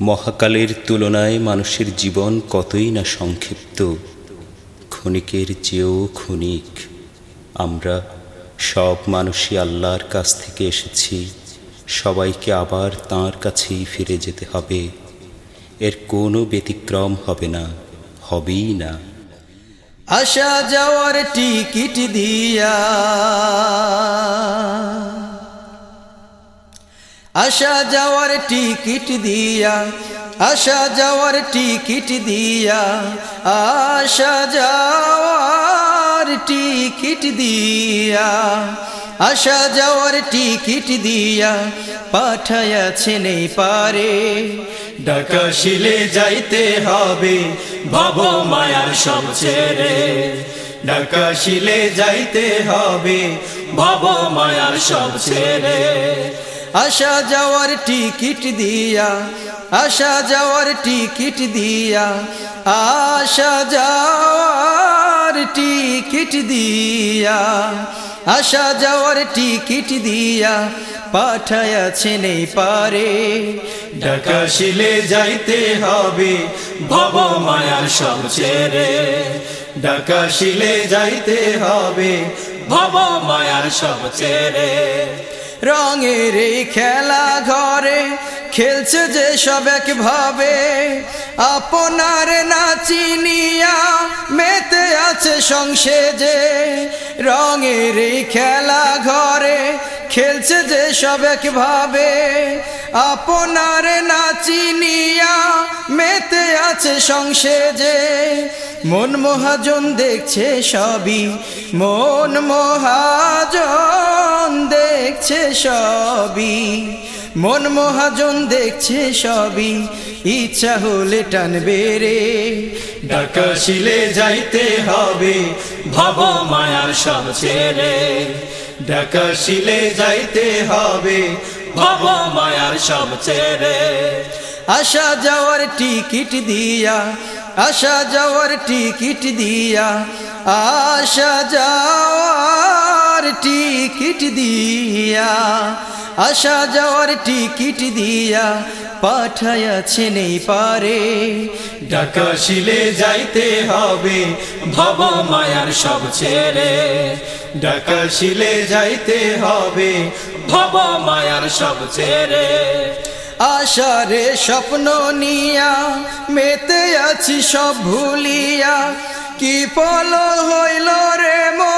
মহাকালের তুলনায় মানুষের জীবন কতই না সংক্ষিপ্ত। ক্ষণিকের চেয়েও ক্ষণিক। আমরা সব মানুষই আল্লাহর কাছ থেকে এসেছি। সবাইকে আবার তাঁর কাছেই ফিরে যেতে হবে। এর কোনো ব্যতিক্রম হবে না, হবেই না। আসা যাওয়ার টিকিট দিয়া আসা যাওয়ার টিকিট দিয়া আসা যাওয়ার টিকিট দিয়া আসা যাওয়ার টিকিট দিয়া আসা যাওয়ার টিকিট দিয়া পাঠায়াছে নেই পারে। ঢাকা শিলে যাইতে হবে ভব মায়ার সব ছেড়ে। ঢাকা শিলে যাইতে হবে ভব মায়ার সব ছেড়ে। আসা যাওয়ার টিকিট দিয়া আসা যাওয়ার টিকিট দিয়া আসা যাওয়ার টিকিট দিয়া আসা যাওয়ার টিকিট দিয়া পাঠায়াছে নেই পারে। ঢাকা, শিলে যাইতে হবে ভব মায়ার সব ছেড়ে। ঢাকা, শিলে যাইতে হবে ভব মায়ার সব ছেড়ে। রঙের এই খেলা ঘরে খেলছে যে সব একভাবে। আপনার নাচিনিয়া মেতে আছে সংসে যে রঙের এই খেলা ঘরে খেলছে যে সব একভাবে। আপনার নাচিনিয়া মেতে আছে সংসেজে। মন মহাজন দেখছে সবই, মন মহাজন দেখছে সবই, মন মহাজন দেখছে সবই, ইচ্ছা হলে টানবে রে। ঢাকা শিলে যাইতে হবে, ভব মায়ার সব ছেড়ে। ঢাকা শিলে যাইতে হবে, ভব মায়ার সব ছেড়ে। আসা যাওয়ার টিকিট দিয়া, আসা যাওয়ার টিকিট দিয়া, আসা যাওয়ার টিকিট দিয়া, আসা যাওয়ার টিকিট দিয়া পাঠায়াছে নেই পারে। ঢাকা, শিলে যাইতে হবে ভব মায়ার সব ছেড়ে ঢাকা, শিলে যাইতে হবে ভব মায়ার সব ছেড়ে আশারে স্বপ্ন নিয়া মেতে আছি সব ভুলিয়া। কি পল হইল রে মন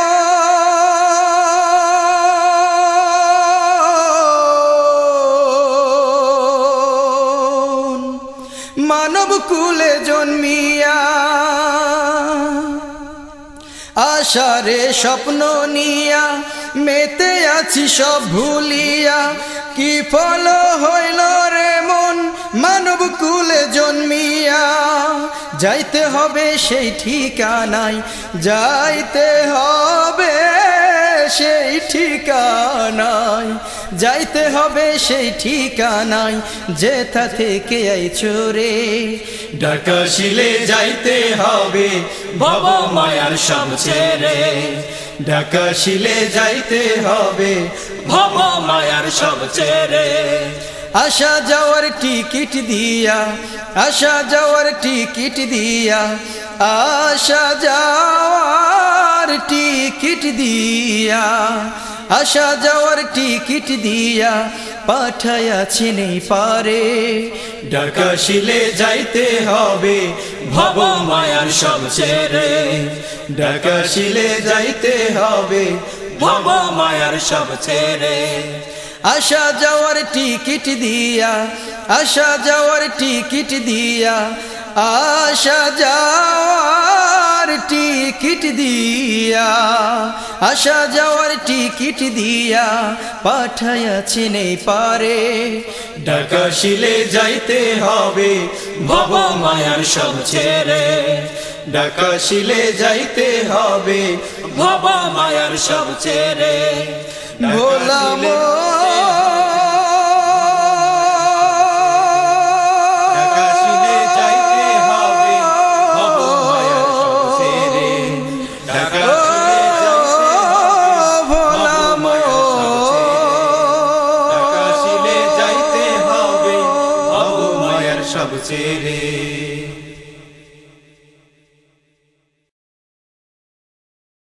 জন্মিয়া। আশারে স্বপ্ন নিয়া, মেতে আছি সব ভুলিয়া। কি ফল হইল রে মন, মানব কুলে জন্মিয়া। যাইতে হবে সেই ঠিকানায়, যাইতে হবে সেই ঠিকানায়। যাইতে হবে সেই ঠিকানায়, যেথা থেকে আইছো রে। ঢাকা শিলে যাইতে হবে, ভব মায়ার সব ছেড়ে। ঢাকা শিলে যাইতে হবে, ভব মায়ার সব ছেড়ে। আসা যাওয়ার টিকিট দিয়া, আসা যাওয়ার টিকিট দিয়া, আসা যাওয়ার টিকিট দিয়া, আসা যাওয়ার টিকিট দিয়া পাঠায়াছি নেই পারে। ঢাকা শিলে যাইতে হবে, ভব মায়ার সব ছেড়ে। ঢাকা শিলে যাইতে হবে, ভব মায়ার সব ছেড়ে। আসা যাওয়ার টিকিট দিয়া, আসা যাওয়ার টিকিট দিয়া, আসা যাওয়ার টিকিট দিয়া, আসা যাওয়ার টিকিট দিয়া পাঠায়াছি নেই পারে। ঢাকা, শিলে যাইতে হবে ভব মায়ার সব ছেড়ে। ঢাকা, শিলে যাইতে হবে ভব মায়ার সব ছেড়ে। ভোলা ঢাকা